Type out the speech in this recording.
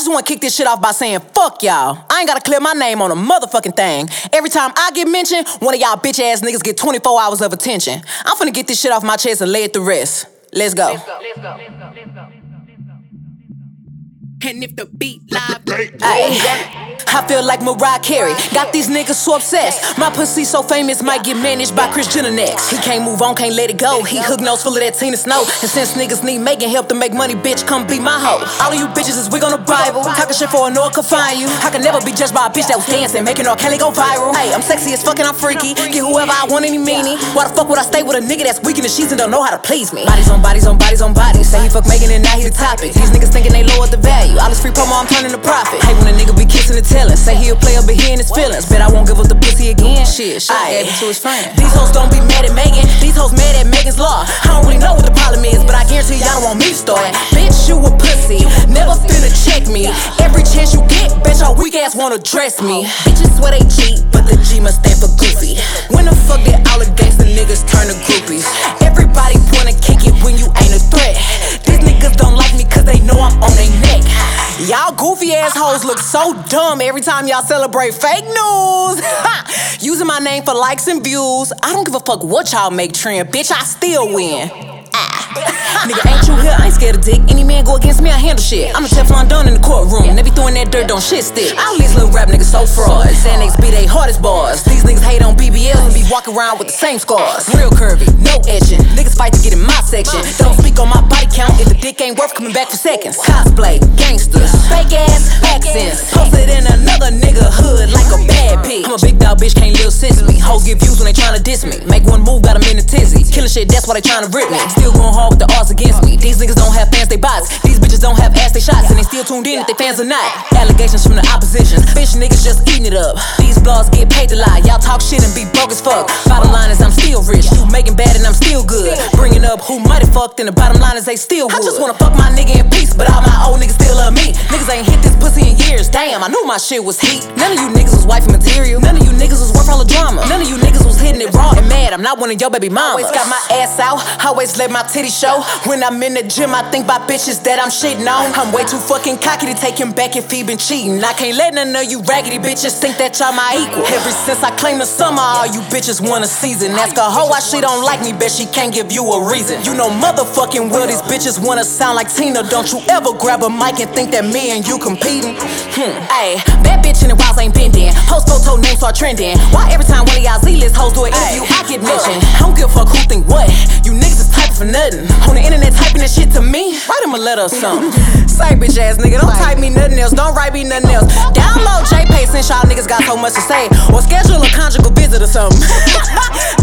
just wanna kick this shit off by saying, fuck y'all. I ain't gotta clear my name on a motherfucking thing. Every time I get mentioned, one of y'all bitch ass niggas get 24 hours of attention. I'm finna get this shit off my chest and lay it to rest. Let's go. Let's go. Let's go. Let's go. And if the beat live, ay. I feel like Mariah Carey. Got these niggas so obsessed. My pussy so famous, might get managed by Kris Jenner next. He can't move on, can't let it go. He hook nose full of that Tina Snow. And since niggas need making help to make money, bitch, come be my hoe. All of you bitches is wig on the Bible. Shit for a no can find you. I can never be judged by a bitch that was dancing, Megan R. Kelly go viral. Hey, I'm sexy as fucking, I'm freaky. Get whoever I want, any meanie. Why the fuck would I stay with a nigga that's weak in the sheets and don't know how to please me? Bodies on bodies on bodies on bodies. Say he fuck making it, now he the topic. These niggas thinking they lowered the value. All this free promo, I'm turning to profit. Hey, when a nigga be kissing and telling, say he'll play but he in his feelings. Bet I won't give up the pussy again. Shit, shit, gave it to his friend. These hoes don't be mad at Megan. These hoes mad at Megan's law. I don't really know what the problem is, but I guarantee y'all don't want me to start. Bitch, you a pussy. Finna check me. Every chance you get, bitch, all weak ass wanna dress me. Bitches swear they cheat, but the G must stand for goofy. When the fuck did all against the gangsta niggas turn to groupies? Everybody wanna kick it when you ain't a threat. These niggas don't like me cause they know I'm on their neck. Y'all goofy assholes look so dumb every time y'all celebrate fake news. Using my name for likes and views. I don't give a fuck what y'all make trend, bitch. I still win. Nigga, ain't you here? I ain't scared of dick. Any man go against me, I handle shit. I'm a Teflon Don in the courtroom. They be throwing that dirt, don't shit stick. All these little rap niggas so fraud. Xanax be they hardest bars. These niggas hate on BBL and be walking around with the same scars. Real curvy, no etching. Niggas fight to get in my section. Don't speak on my body count if the dick ain't worth coming back for seconds. Cosplay, gangsters, fake ass accents. Posted in another nigga hood like a bad pig. I'm a big dog bitch, can't live me. Views when they tryna diss me. Make one move, got them in the tizzy. Killing shit, that's why they tryna rip me. Still going hard with the odds against me. These niggas don't have fans, they bots. These bitches don't have ass, they shots. And they still tuned in if they fans or not. Allegations from the opposition. Bitch niggas just eating it up. These blogs get paid to lie. Y'all talk shit and be broke as fuck. Bottom line is I'm still rich. You making bad and I'm still good. Bringing up who might have fucked and the bottom line is they still would. I just wanna fuck my nigga in ain't hit this pussy in years. Damn, I knew my shit was heat. None of you niggas was wifey material. None of you niggas was worth all the drama. None of you niggas was hitting it raw and mad. I'm not one of your baby mamas. Always got my ass out. Always let my titty show. When I'm in the gym, I think about bitches that I'm shitting on. I'm way too fucking cocky to take him back if he been cheating. I can't let none of you raggedy bitches think that y'all my equal. Ever since I claimed the summer, all you bitches want a season. Ask a hoe why she don't like me, bet she can't give you a reason. You know motherfucking well these bitches wanna sound like Tina. Don't you ever grab a mic and think that me and you competing? Hmm. Ayy, bad bitch in the walls ain't bending. Post photo name start trending. Why every time one of y'all Z-list hoes do an interview, I get mentioned? I don't give a fuck who think what. You niggas is typing for nothing. On the internet typing that shit to me. Write him a letter or something. Say bitch ass nigga, don't type me nothing else. Don't write me nothing else. Download JPay since y'all niggas got so much to say. Or schedule a conjugal visit or something.